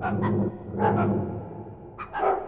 Uh-huh. Uh-huh. Uh-huh.